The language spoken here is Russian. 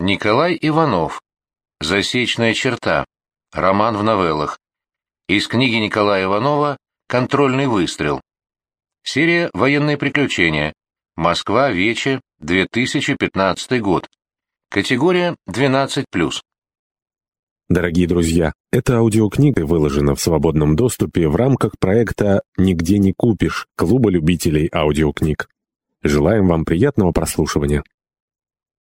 Николай Иванов. Засечная черта. Роман в новеллах. Из книги Николая Иванова «Контрольный выстрел». Серия «Военные приключения». Москва, Вече, 2015 год. Категория 12+. Дорогие друзья, эта аудиокнига выложена в свободном доступе в рамках проекта «Нигде не купишь» Клуба любителей аудиокниг. Желаем вам приятного прослушивания.